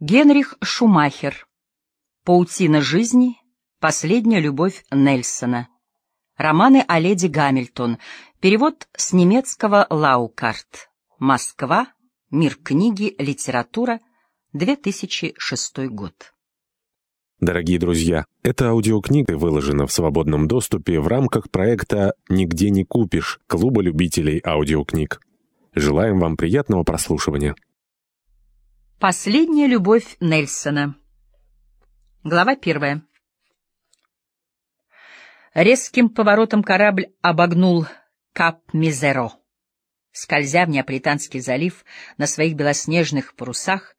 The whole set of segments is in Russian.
Генрих Шумахер. Паутина жизни. Последняя любовь Нельсона. Романы о леди Гамильтон. Перевод с немецкого Лаукарт. Москва. Мир книги. Литература. 2006 год. Дорогие друзья, эта аудиокнига выложена в свободном доступе в рамках проекта «Нигде не купишь» Клуба любителей аудиокниг. Желаем вам приятного прослушивания. Последняя любовь Нельсона. Глава первая. Резким поворотом корабль обогнул Кап-Мизеро. Скользя в Неаполитанский залив на своих белоснежных парусах,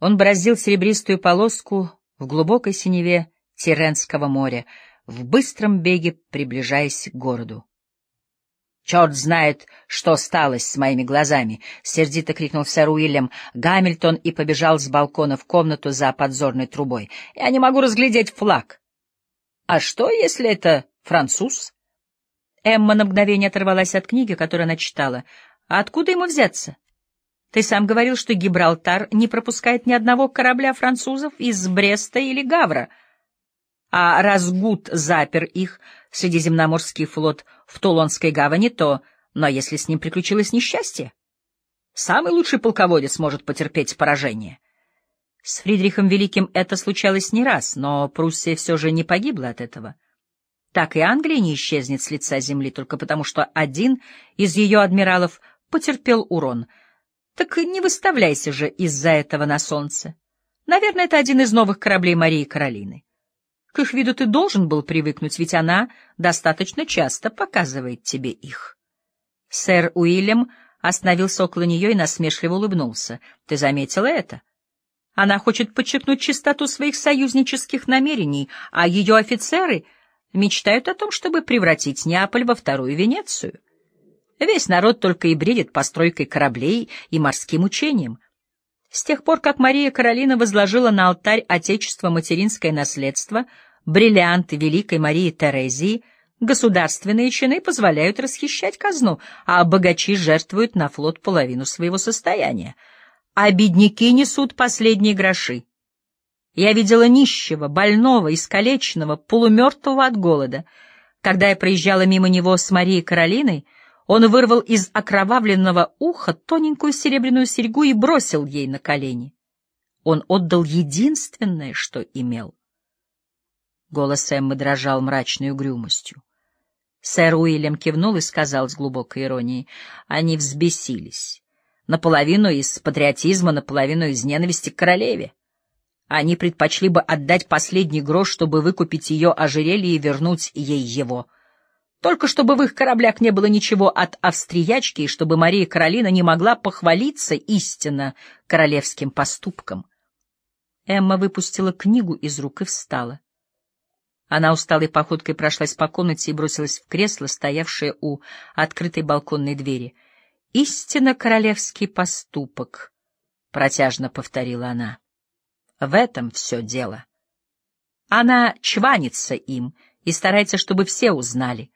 он бороздил серебристую полоску в глубокой синеве Тиренского моря, в быстром беге приближаясь к городу. «Черт знает, что сталось с моими глазами!» — сердито крикнул сэр Уильям Гамильтон и побежал с балкона в комнату за подзорной трубой. «Я не могу разглядеть флаг!» «А что, если это француз?» Эмма на мгновение оторвалась от книги, которую она читала. «А откуда ему взяться?» «Ты сам говорил, что Гибралтар не пропускает ни одного корабля французов из Бреста или Гавра» а раз Гуд запер их, Средиземноморский флот, в Тулонской гавани, то... Но если с ним приключилось несчастье? Самый лучший полководец может потерпеть поражение. С Фридрихом Великим это случалось не раз, но Пруссия все же не погибла от этого. Так и Англия не исчезнет с лица земли только потому, что один из ее адмиралов потерпел урон. Так не выставляйся же из-за этого на солнце. Наверное, это один из новых кораблей Марии Каролины. К их виду ты должен был привыкнуть, ведь она достаточно часто показывает тебе их. Сэр Уильям остановился около нее и насмешливо улыбнулся. Ты заметила это? Она хочет подчеркнуть чистоту своих союзнических намерений, а ее офицеры мечтают о том, чтобы превратить Неаполь во вторую Венецию. Весь народ только и бредит постройкой кораблей и морским учением. С тех пор, как Мария Каролина возложила на алтарь Отечества материнское наследство, бриллианты Великой Марии Терезии, государственные чины позволяют расхищать казну, а богачи жертвуют на флот половину своего состояния, а бедняки несут последние гроши. Я видела нищего, больного, искалеченного, полумертвого от голода. Когда я проезжала мимо него с Марией Каролиной, он вырвал из окровавленного уха тоненькую серебряную серьгу и бросил ей на колени. Он отдал единственное, что имел. Голос Эммы дрожал мрачной угрюмостью. Сэр Уильям кивнул и сказал с глубокой иронией, они взбесились. Наполовину из патриотизма, наполовину из ненависти к королеве. Они предпочли бы отдать последний грош, чтобы выкупить ее ожерелье и вернуть ей его — только чтобы в их кораблях не было ничего от австриячки, и чтобы Мария Каролина не могла похвалиться истинно королевским поступком. Эмма выпустила книгу из рук и встала. Она усталой походкой прошлась по комнате и бросилась в кресло, стоявшее у открытой балконной двери. «Истинно королевский поступок», — протяжно повторила она. «В этом все дело. Она чванится им и старается, чтобы все узнали.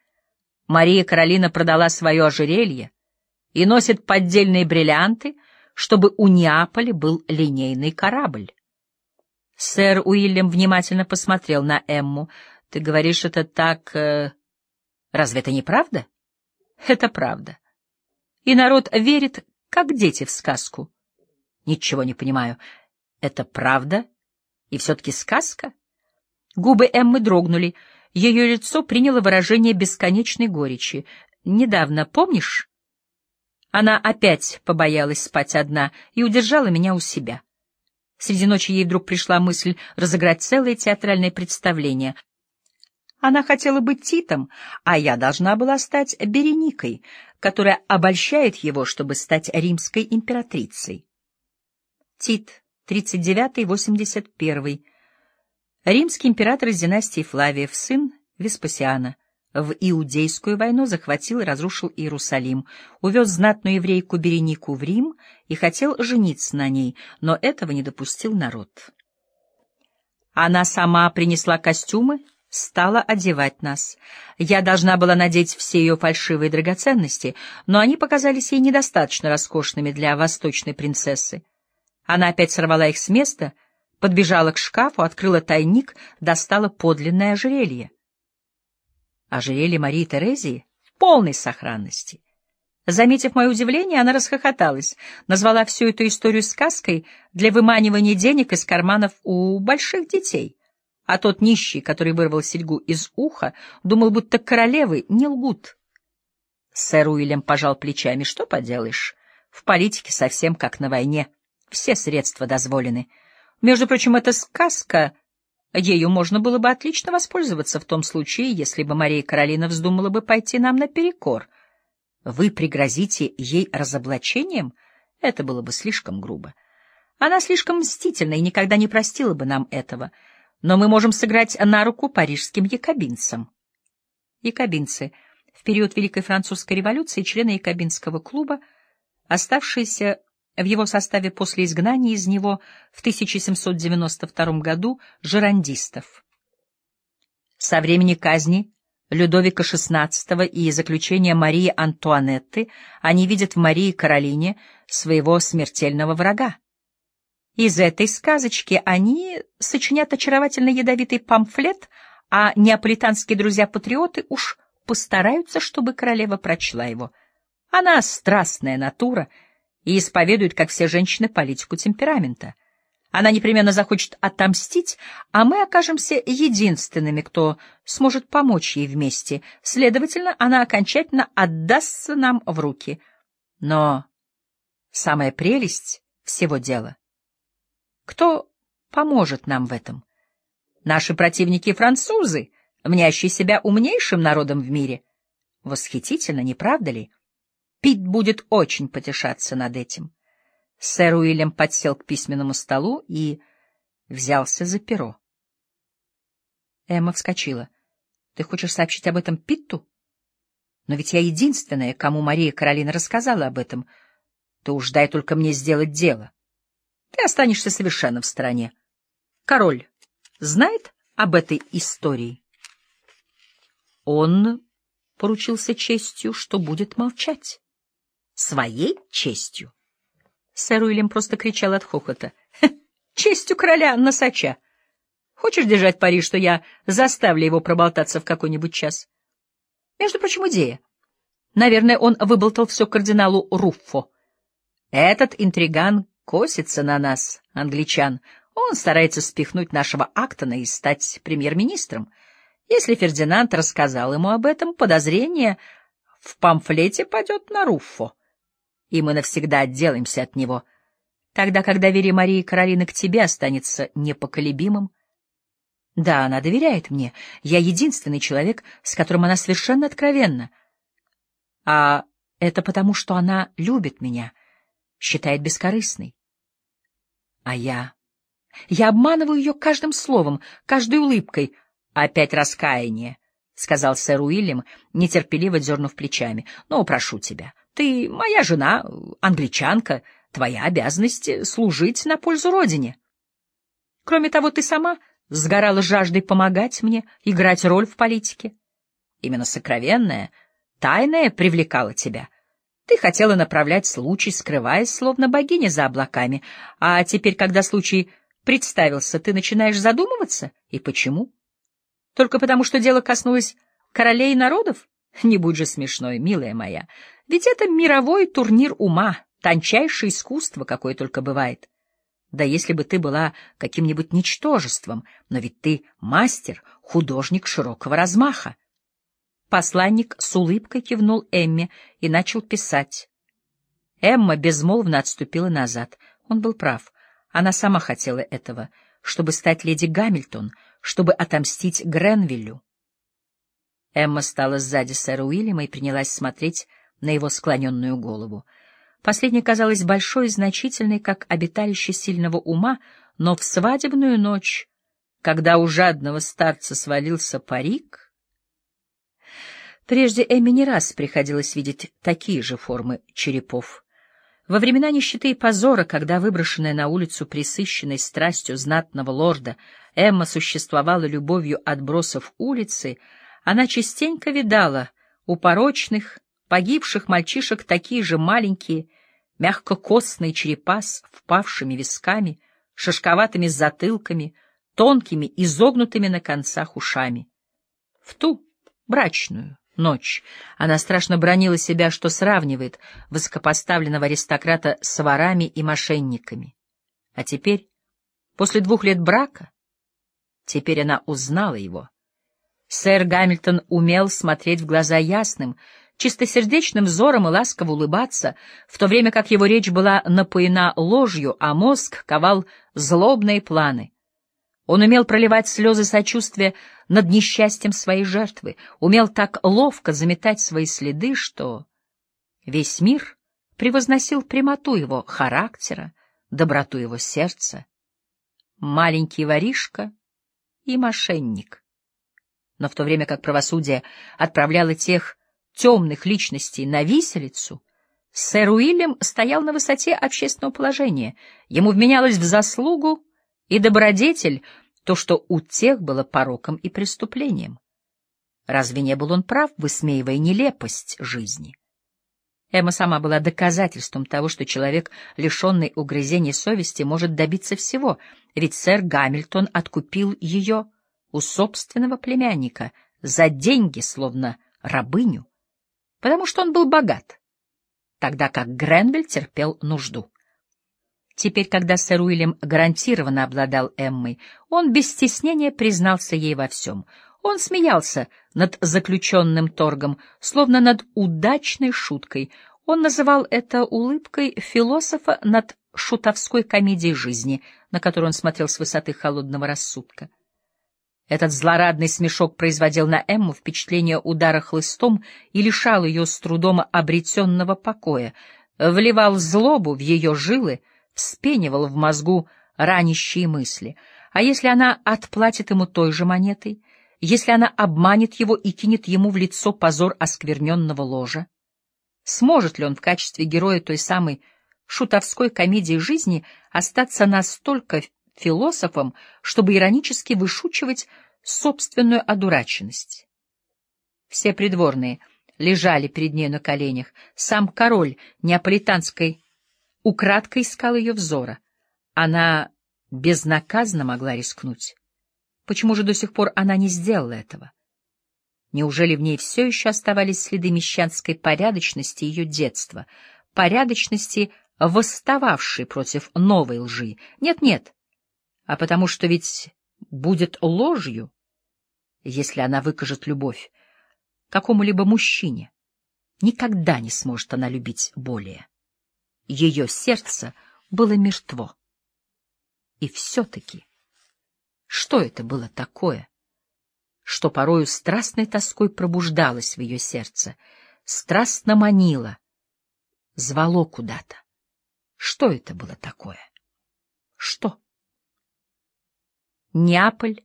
Мария Каролина продала свое ожерелье и носит поддельные бриллианты, чтобы у Неаполя был линейный корабль. Сэр Уильям внимательно посмотрел на Эмму. — Ты говоришь это так... Э... Разве это не правда? — Это правда. И народ верит, как дети в сказку. Ничего не понимаю. Это правда? И все-таки сказка? Губы Эммы дрогнули. Ее лицо приняло выражение бесконечной горечи. «Недавно, помнишь?» Она опять побоялась спать одна и удержала меня у себя. Среди ночи ей вдруг пришла мысль разыграть целое театральное представление. Она хотела быть Титом, а я должна была стать Береникой, которая обольщает его, чтобы стать римской императрицей. Тит, 39-81 Римский император из династии Флавиев, сын Веспасиана, в Иудейскую войну захватил и разрушил Иерусалим, увез знатную еврейку Беренику в Рим и хотел жениться на ней, но этого не допустил народ. Она сама принесла костюмы, стала одевать нас. Я должна была надеть все ее фальшивые драгоценности, но они показались ей недостаточно роскошными для восточной принцессы. Она опять сорвала их с места, подбежала к шкафу, открыла тайник, достала подлинное ожерелье. Ожерелье Марии Терезии в полной сохранности. Заметив мое удивление, она расхохоталась, назвала всю эту историю сказкой для выманивания денег из карманов у больших детей. А тот нищий, который вырвал серьгу из уха, думал, будто королевы не лгут. Сэр Уильям пожал плечами. Что поделаешь? В политике совсем как на войне. Все средства дозволены. Между прочим, эта сказка... Ею можно было бы отлично воспользоваться в том случае, если бы Мария Каролина вздумала бы пойти нам наперекор — вы пригрозите ей разоблачением? Это было бы слишком грубо. Она слишком мстительна и никогда не простила бы нам этого. Но мы можем сыграть на руку парижским якобинцам. Якобинцы — в период Великой Французской революции члены якобинского клуба, оставшиеся в его составе после изгнания из него в 1792 году жерандистов. Со времени казни Людовика XVI и заключения Марии Антуанетты они видят в Марии Каролине своего смертельного врага. Из этой сказочки они сочинят очаровательно ядовитый памфлет, а неаполитанские друзья-патриоты уж постараются, чтобы королева прочла его. Она страстная натура и исповедует, как все женщины, политику темперамента — она непременно захочет отомстить, а мы окажемся единственными, кто сможет помочь ей вместе. Следовательно, она окончательно отдастся нам в руки. Но самая прелесть всего дела. Кто поможет нам в этом? Наши противники — французы, мнящие себя умнейшим народом в мире. Восхитительно, не правда ли? Пит будет очень потешаться над этим. Сэр Уильям подсел к письменному столу и взялся за перо. Эмма вскочила. — Ты хочешь сообщить об этом Питту? Но ведь я единственная, кому Мария Каролина рассказала об этом. Ты уж дай только мне сделать дело. Ты останешься совершенно в стороне. Король знает об этой истории? Он поручился честью, что будет молчать. Своей честью. Сэр Уильям просто кричал от хохота. «Честью короля носача! Хочешь держать пари, что я заставлю его проболтаться в какой-нибудь час? Между прочим, идея. Наверное, он выболтал все кардиналу Руффо. Этот интриган косится на нас, англичан. Он старается спихнуть нашего Актона и стать премьер-министром. Если Фердинанд рассказал ему об этом, подозрение в памфлете падет на Руффо и мы навсегда отделаемся от него, тогда как доверие Марии Каролины к тебе останется непоколебимым. Да, она доверяет мне. Я единственный человек, с которым она совершенно откровенна. А это потому, что она любит меня, считает бескорыстной. А я... Я обманываю ее каждым словом, каждой улыбкой. Опять раскаяние, — сказал сэр Уильям, нетерпеливо дернув плечами. — Ну, прошу тебя, ты моя жена, англичанка, твоя обязанность — служить на пользу родине. Кроме того, ты сама сгорала жаждой помогать мне, играть роль в политике. Именно сокровенное, тайное привлекало тебя. Ты хотела направлять случай, скрываясь, словно богиня за облаками, а теперь, когда случай представился, ты начинаешь задумываться? И почему? Только потому, что дело коснулось королей народов? Не будь же смешной, милая моя. Ведь это мировой турнир ума, тончайшее искусство, какое только бывает. Да если бы ты была каким-нибудь ничтожеством, но ведь ты мастер, художник широкого размаха. Посланник с улыбкой кивнул Эмме и начал писать. Эмма безмолвно отступила назад. Он был прав. Она сама хотела этого, чтобы стать леди Гамильтон, чтобы отомстить Гренвиллю. Эмма стала сзади сэра Уильяма и принялась смотреть на его склоненную голову. Последняя казалась большой и значительной, как обиталище сильного ума, но в свадебную ночь, когда у жадного старца свалился парик... Прежде Эмме не раз приходилось видеть такие же формы черепов. Во времена нищеты и позора, когда выброшенная на улицу присыщенной страстью знатного лорда Эмма существовала любовью отбросов улицы — она частенько видала у порочных, погибших мальчишек такие же маленькие, мягкокостные черепа с впавшими висками, шишковатыми затылками, тонкими, изогнутыми на концах ушами. В ту брачную ночь она страшно бронила себя, что сравнивает высокопоставленного аристократа с ворами и мошенниками. А теперь, после двух лет брака, теперь она узнала его. Сэр Гамильтон умел смотреть в глаза ясным, чистосердечным взором и ласково улыбаться, в то время как его речь была напоена ложью, а мозг ковал злобные планы. Он умел проливать слезы сочувствия над несчастьем своей жертвы, умел так ловко заметать свои следы, что весь мир превозносил прямоту его характера, доброту его сердца. Маленький воришка и мошенник. Но в то время как правосудие отправляло тех темных личностей на виселицу, сэр Уильям стоял на высоте общественного положения. Ему вменялось в заслугу и добродетель то, что у тех было пороком и преступлением. Разве не был он прав, высмеивая нелепость жизни? Эмма сама была доказательством того, что человек, лишенный угрызений совести, может добиться всего, ведь сэр Гамильтон откупил ее у собственного племянника за деньги, словно рабыню, потому что он был богат, тогда как Гренвиль терпел нужду. Теперь, когда сэр Уильям гарантированно обладал Эммой, он без стеснения признался ей во всем. Он смеялся над заключенным торгом, словно над удачной шуткой. Он называл это улыбкой философа над шутовской комедией жизни, на которую он смотрел с высоты холодного рассудка. Этот злорадный смешок производил на Эмму впечатление удара хлыстом и лишал ее с трудом обретенного покоя, вливал злобу в ее жилы, вспенивал в мозгу ранящие мысли. А если она отплатит ему той же монетой, если она обманет его и кинет ему в лицо позор оскверненного ложа? Сможет ли он в качестве героя той самой шутовской комедии жизни остаться настолько философом, чтобы иронически вышучивать собственную одураченность? Все придворные лежали перед ней на коленях, сам король неаполитанской украдкой искал ее взора. Она безнаказанно могла рискнуть. Почему же до сих пор она не сделала этого? Неужели в ней все еще оставались следы мещанской порядочности ее детства, порядочности, восстававшей против новой лжи? Нет-нет, а потому что ведь будет ложью, если она выкажет любовь какому-либо мужчине. Никогда не сможет она любить более. Ее сердце было мертво. И все-таки, что это было такое, что порою страстной тоской пробуждалось в ее сердце, страстно манило, звало куда-то? Что это было такое? Что? Неаполь,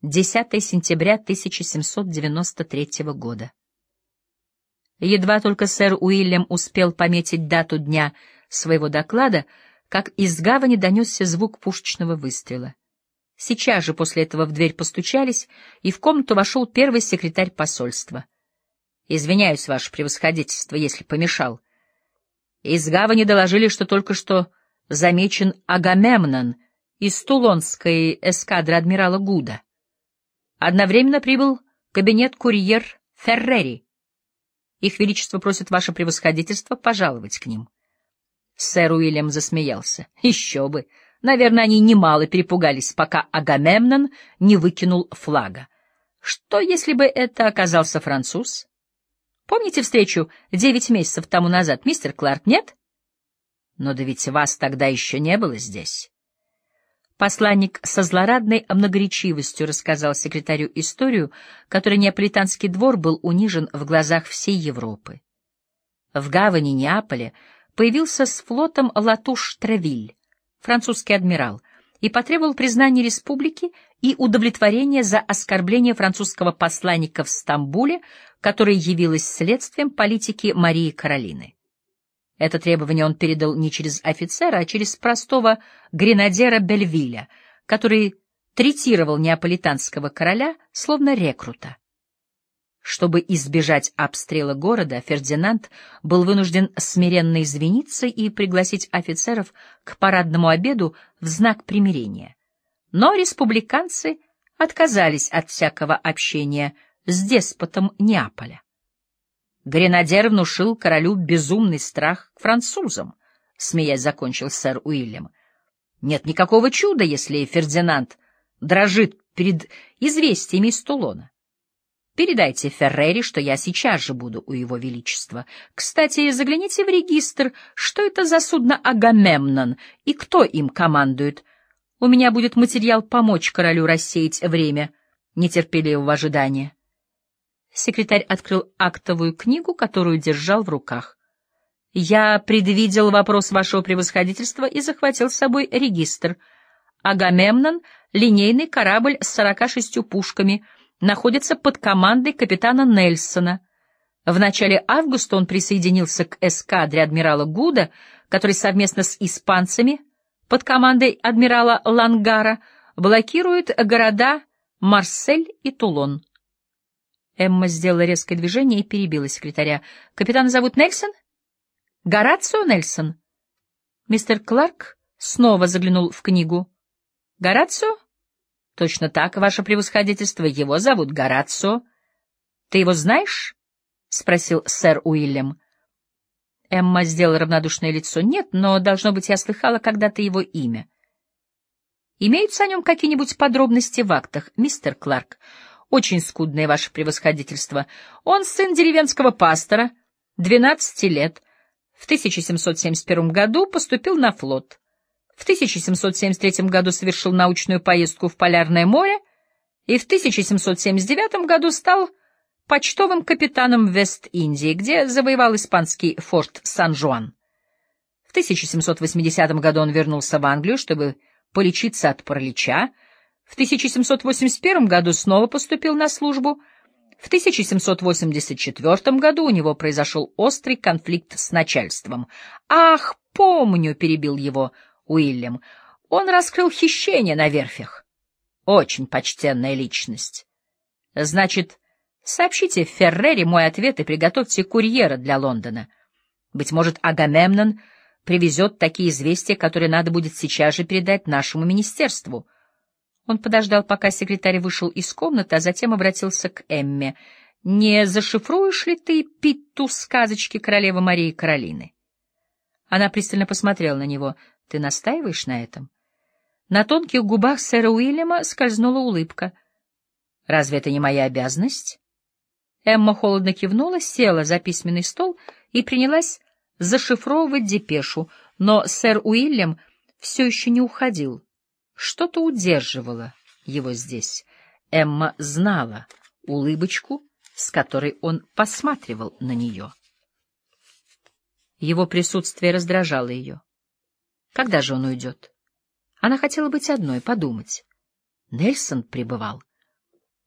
10 сентября 1793 года. Едва только сэр Уильям успел пометить дату дня своего доклада, как из гавани донесся звук пушечного выстрела. Сейчас же после этого в дверь постучались, и в комнату вошел первый секретарь посольства. «Извиняюсь, ваше превосходительство, если помешал. Из гавани доложили, что только что замечен Агамемнон из Тулонской эскадры адмирала Гуда. Одновременно прибыл кабинет-курьер Феррери. Их Величество просит ваше превосходительство пожаловать к ним. Сэр Уильям засмеялся. Еще бы! Наверное, они немало перепугались, пока Агамемнон не выкинул флага. Что, если бы это оказался француз? Помните встречу девять месяцев тому назад, мистер Кларк, нет? Но да ведь вас тогда еще не было здесь. Посланник со злорадной многоречивостью рассказал секретарю историю, которой неаполитанский двор был унижен в глазах всей Европы. В гавани Неаполя появился с флотом Латуш-Тревиль, французский адмирал, и потребовал признания республики и удовлетворения за оскорбление французского посланника в Стамбуле, которое явилось следствием политики Марии Каролины. Это требование он передал не через офицера, а через простого гренадера Бельвиля, который третировал неаполитанского короля словно рекрута. Чтобы избежать обстрела города, Фердинанд был вынужден смиренно извиниться и пригласить офицеров к парадному обеду в знак примирения. Но республиканцы отказались от всякого общения с деспотом Неаполя. Гренадер внушил королю безумный страх к французам, — смеясь закончил сэр Уильям. Нет никакого чуда, если Фердинанд дрожит перед известиями из Тулона. Передайте Феррери, что я сейчас же буду у его величества. Кстати, загляните в регистр, что это за судно Агамемнон и кто им командует. У меня будет материал помочь королю рассеять время нетерпеливого ожидания. Секретарь открыл актовую книгу, которую держал в руках. Я предвидел вопрос вашего превосходительства и захватил с собой регистр. Агамемнон — линейный корабль с 46 пушками — находится под командой капитана Нельсона. В начале августа он присоединился к эскадре адмирала Гуда, который совместно с испанцами под командой адмирала Лангара блокирует города Марсель и Тулон. Эмма сделала резкое движение и перебила секретаря. «Капитана зовут Нельсон? Горацио Нельсон?» Мистер Кларк снова заглянул в книгу. «Горацио?» Точно так, ваше превосходительство, его зовут Горацио. Ты его знаешь? спросил сэр Уильям. Эмма сделала равнодушное лицо. Нет, но должно быть, я слыхала когда-то его имя. Имеются о нем какие-нибудь подробности в актах, мистер Кларк? Очень скудное ваше превосходительство. Он сын деревенского пастора, двенадцати лет. В 1771 году поступил на флот. В 1773 году совершил научную поездку в Полярное море и в 1779 году стал почтовым капитаном Вест-Индии, где завоевал испанский форт Сан-Жуан. В 1780 году он вернулся в Англию, чтобы полечиться от паралича. В 1781 году снова поступил на службу. В 1784 году у него произошел острый конфликт с начальством. «Ах, помню!» — перебил его Уильям. Он раскрыл хищение на верфях. Очень почтенная личность. Значит, сообщите Феррере мой ответ и приготовьте курьера для Лондона. Быть может, Агамемнон привезет такие известия, которые надо будет сейчас же передать нашему министерству. Он подождал, пока секретарь вышел из комнаты, а затем обратился к Эмме. «Не зашифруешь ли ты Питту сказочки королевы Марии Каролины?» Она пристально посмотрела на него. Ты настаиваешь на этом? На тонких губах сэра Уильяма скользнула улыбка. Разве это не моя обязанность? Эмма холодно кивнула, села за письменный стол и принялась зашифровывать депешу, но сэр Уильям все еще не уходил. Что-то удерживало его здесь. Эмма знала улыбочку, с которой он посматривал на нее. Его присутствие раздражало ее. Когда же он уйдет? Она хотела быть одной, подумать. Нельсон пребывал.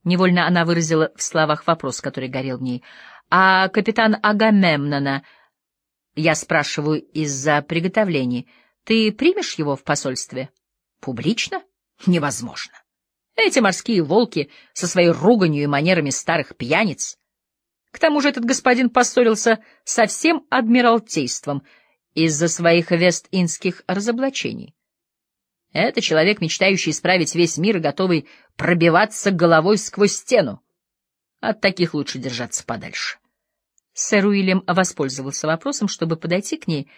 Невольно она выразила в словах вопрос, который горел в ней. «А капитан Агамемнона, я спрашиваю из-за приготовлений, ты примешь его в посольстве?» «Публично? Невозможно. Эти морские волки со своей руганью и манерами старых пьяниц. К тому же этот господин поссорился со всем адмиралтейством — из-за своих вест-индских разоблачений. Это человек, мечтающий исправить весь мир и готовый пробиваться головой сквозь стену. От таких лучше держаться подальше. Сэр Уильям воспользовался вопросом, чтобы подойти к ней,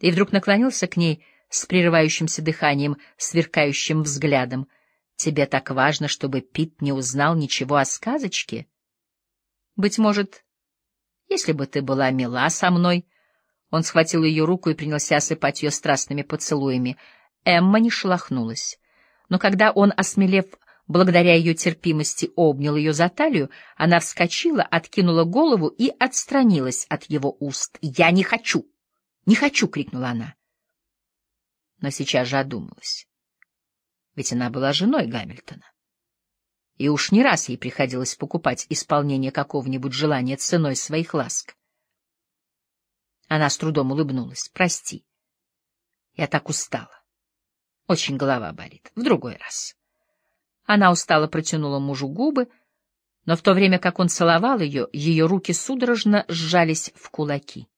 и вдруг наклонился к ней с прерывающимся дыханием, сверкающим взглядом. «Тебе так важно, чтобы Пит не узнал ничего о сказочке? Быть может, если бы ты была мила со мной, он схватил ее руку и принялся осыпать ее страстными поцелуями. Эмма не шелохнулась. Но когда он, осмелев благодаря ее терпимости, обнял ее за талию, она вскочила, откинула голову и отстранилась от его уст. «Я не хочу! Не хочу!» — крикнула она. Но сейчас же одумалась. Ведь она была женой Гамильтона. И уж не раз ей приходилось покупать исполнение какого-нибудь желания ценой своих ласк. Она с трудом улыбнулась. Прости. Я так устала. Очень голова болит. В другой раз. Она устало протянула мужу губы, Но в то время как он целовал ее, ее руки судорожно сжались в кулаки.